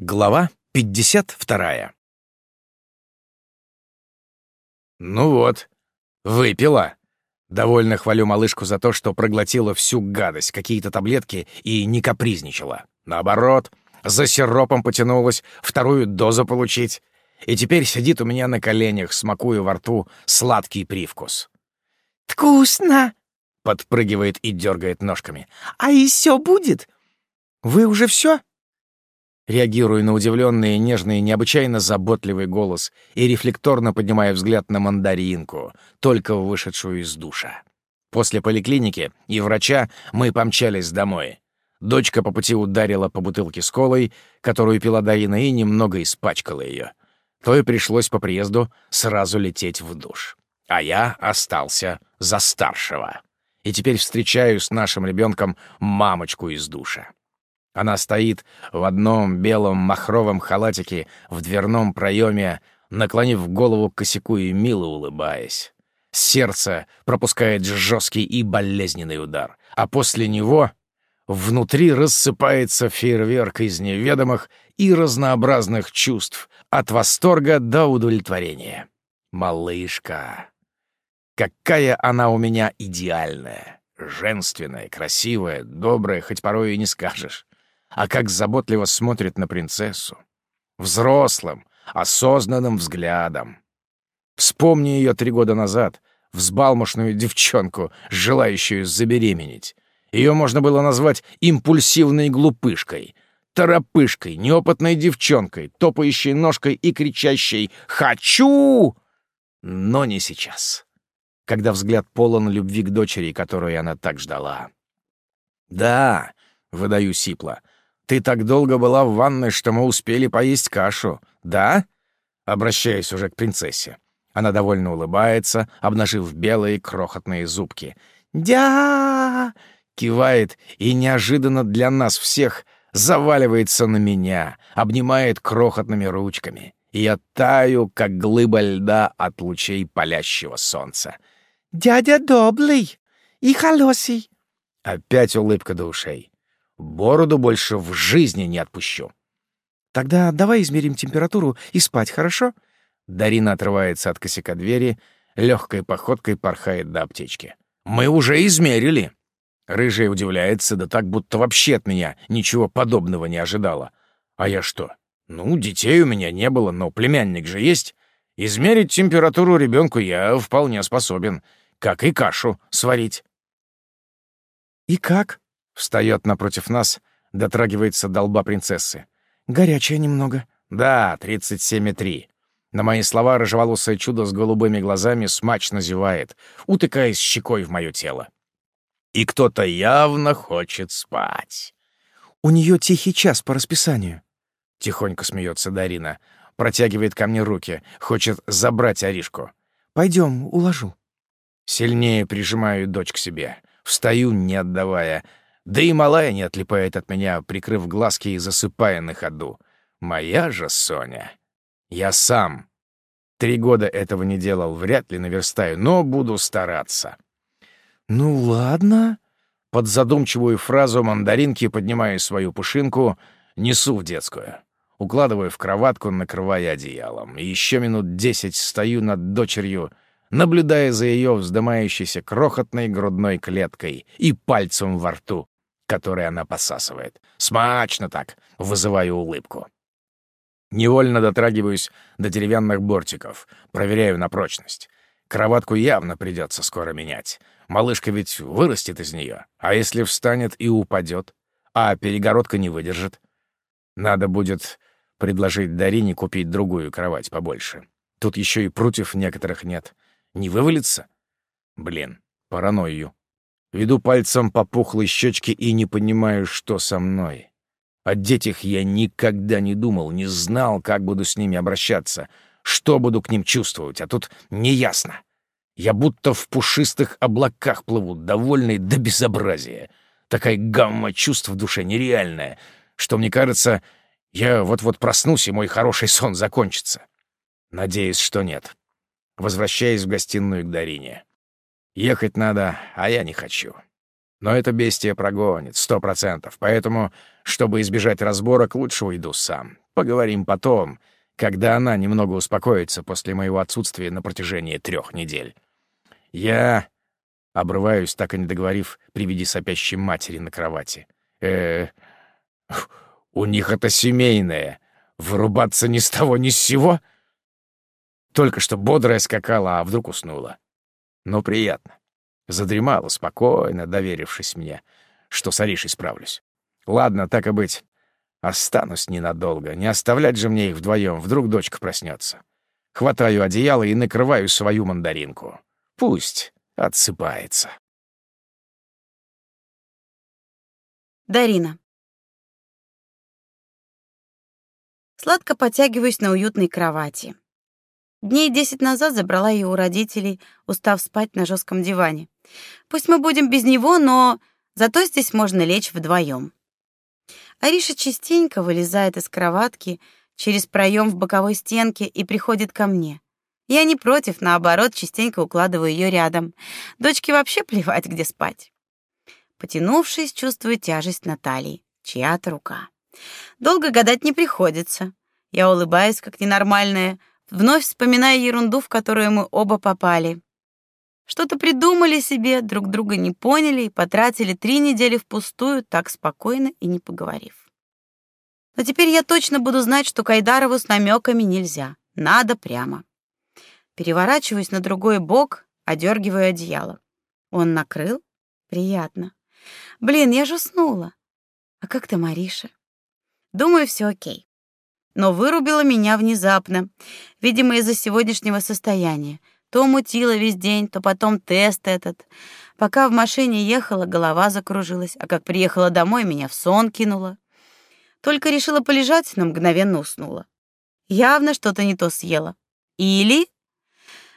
Глава 52. «Ну вот, выпила». Довольно хвалю малышку за то, что проглотила всю гадость, какие-то таблетки и не капризничала. Наоборот, за сиропом потянулась, вторую дозу получить. И теперь сидит у меня на коленях, смакуя во рту сладкий привкус. «Вкусно!» — подпрыгивает и дергает ножками. «А еще будет?» «Вы уже все?» Реагируя на удивленный, нежный, необычайно заботливый голос и рефлекторно поднимая взгляд на мандаринку, только вышедшую из душа. После поликлиники и врача мы помчались домой. Дочка по пути ударила по бутылке с колой, которую пила Дарина, и немного испачкала ее. То и пришлось по приезду сразу лететь в душ. А я остался за старшего. И теперь встречаю с нашим ребенком мамочку из душа. Она стоит в одном белом махровом халатике в дверном проеме, наклонив голову к косяку и мило улыбаясь. Сердце пропускает жесткий и болезненный удар, а после него внутри рассыпается фейерверк из неведомых и разнообразных чувств, от восторга до удовлетворения. Малышка. Какая она у меня идеальная, женственная, красивая, добрая, хоть порой и не скажешь а как заботливо смотрит на принцессу. Взрослым, осознанным взглядом. Вспомни ее три года назад, взбалмошную девчонку, желающую забеременеть. Ее можно было назвать импульсивной глупышкой, торопышкой, неопытной девчонкой, топающей ножкой и кричащей «Хочу!» Но не сейчас, когда взгляд полон любви к дочери, которую она так ждала. «Да», — выдаю сипло, ты так долго была в ванной, что мы успели поесть кашу, да?» Обращаясь уже к принцессе. Она довольно улыбается, обнажив белые крохотные зубки. «Дя!» — кивает и неожиданно для нас всех заваливается на меня, обнимает крохотными ручками. И я таю, как глыба льда от лучей палящего солнца. «Дядя добрый и холосий!» Опять улыбка до ушей. Бороду больше в жизни не отпущу. Тогда давай измерим температуру и спать, хорошо? Дарина отрывается от косяка двери, легкой походкой порхает до аптечки. Мы уже измерили. Рыжая удивляется, да так, будто вообще от меня ничего подобного не ожидала. А я что? Ну, детей у меня не было, но племянник же есть. Измерить температуру ребенку я вполне способен, как и кашу сварить. «И как?» Встает напротив нас, дотрагивается до лба принцессы. «Горячая немного». «Да, 37,3». На мои слова рыжеволосое чудо с голубыми глазами смачно зевает, утыкаясь щекой в мое тело. И кто-то явно хочет спать. «У нее тихий час по расписанию», — тихонько смеется Дарина. Протягивает ко мне руки, хочет забрать Аришку. Пойдем, уложу. Сильнее прижимаю дочь к себе. Встаю, не отдавая. Да и малая не отлипает от меня, прикрыв глазки и засыпая на ходу. Моя же Соня. Я сам. Три года этого не делал, вряд ли наверстаю, но буду стараться. «Ну ладно». Под задумчивую фразу мандаринки поднимаю свою пушинку, несу в детскую. Укладываю в кроватку, накрывая одеялом. И еще минут десять стою над дочерью, наблюдая за ее вздымающейся крохотной грудной клеткой и пальцем во рту, который она посасывает. Смачно так, вызываю улыбку. Невольно дотрагиваюсь до деревянных бортиков, проверяю на прочность. Кроватку явно придется скоро менять. Малышка ведь вырастет из нее. А если встанет и упадет? А перегородка не выдержит? Надо будет предложить Дарине купить другую кровать побольше. Тут еще и прутьев некоторых нет. Не вывалится? Блин, паранойю. Веду пальцем по пухлой щечке и не понимаю, что со мной. О детях я никогда не думал, не знал, как буду с ними обращаться, что буду к ним чувствовать, а тут неясно. Я будто в пушистых облаках плыву, довольный до безобразия. Такая гамма чувств в душе нереальная, что, мне кажется, я вот-вот проснусь, и мой хороший сон закончится. Надеюсь, что нет. Возвращаясь в гостиную к Дарине. Ехать надо, а я не хочу. Но это бестия прогонит, сто процентов. Поэтому, чтобы избежать разборок, лучше уйду сам. Поговорим потом, когда она немного успокоится после моего отсутствия на протяжении трех недель. Я обрываюсь, так и не договорив при виде сопящей матери на кровати. э у них это семейное. Вырубаться ни с того ни с сего? Только что бодрая скакала, а вдруг уснула. Но приятно. Задремала спокойно, доверившись мне, что с Аришей справлюсь. Ладно, так и быть. Останусь ненадолго. Не оставлять же мне их вдвоем. Вдруг дочка проснется. Хватаю одеяло и накрываю свою мандаринку. Пусть отсыпается. Дарина. Сладко потягиваюсь на уютной кровати. Дней десять назад забрала ее у родителей, устав спать на жестком диване. Пусть мы будем без него, но зато здесь можно лечь вдвоем. Ариша частенько вылезает из кроватки через проем в боковой стенке и приходит ко мне. Я не против, наоборот, частенько укладываю ее рядом. Дочке вообще плевать, где спать. Потянувшись, чувствую тяжесть на талии. Чья-то рука. Долго гадать не приходится. Я улыбаюсь, как ненормальная, вновь вспоминая ерунду, в которую мы оба попали. Что-то придумали себе, друг друга не поняли и потратили три недели впустую, так спокойно и не поговорив. Но теперь я точно буду знать, что Кайдарову с намеками нельзя. Надо прямо. Переворачиваюсь на другой бок, одергиваю одеяло. Он накрыл? Приятно. Блин, я же уснула. А как ты, Мариша? Думаю, все окей. Но вырубило меня внезапно, видимо, из-за сегодняшнего состояния. То мутило весь день, то потом тест этот. Пока в машине ехала, голова закружилась, а как приехала домой, меня в сон кинуло. Только решила полежать, но мгновенно уснула. Явно что-то не то съела. Или...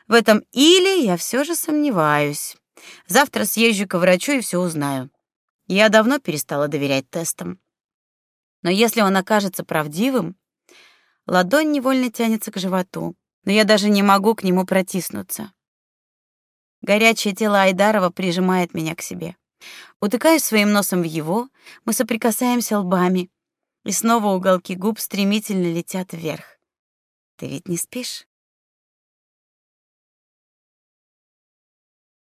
В этом «или» я все же сомневаюсь. Завтра съезжу к врачу и все узнаю. Я давно перестала доверять тестам. Но если он окажется правдивым, ладонь невольно тянется к животу но я даже не могу к нему протиснуться. Горячее тело Айдарова прижимает меня к себе. Утыкаюсь своим носом в его, мы соприкасаемся лбами, и снова уголки губ стремительно летят вверх. Ты ведь не спишь?